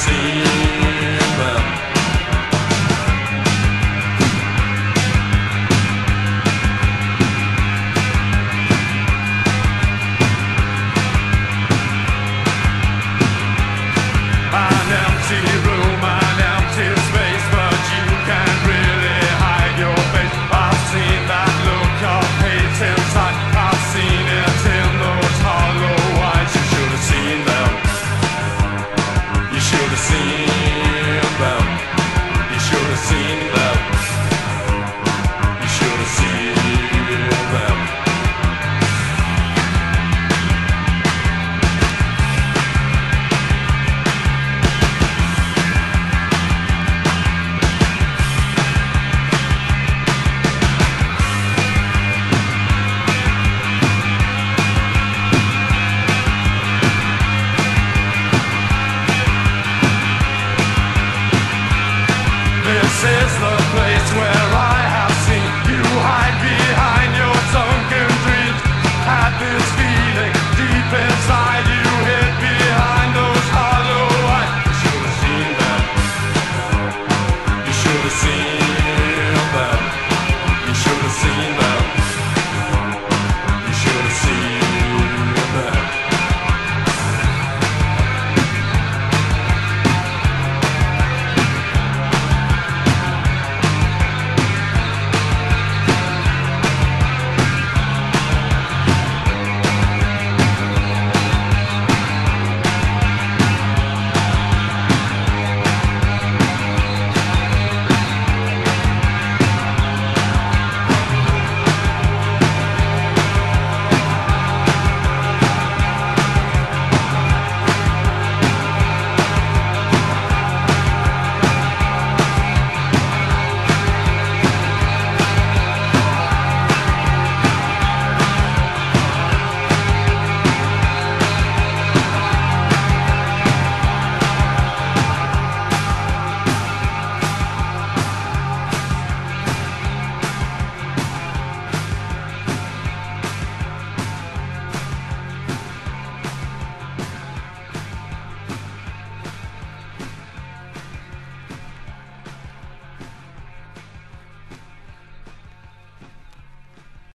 see.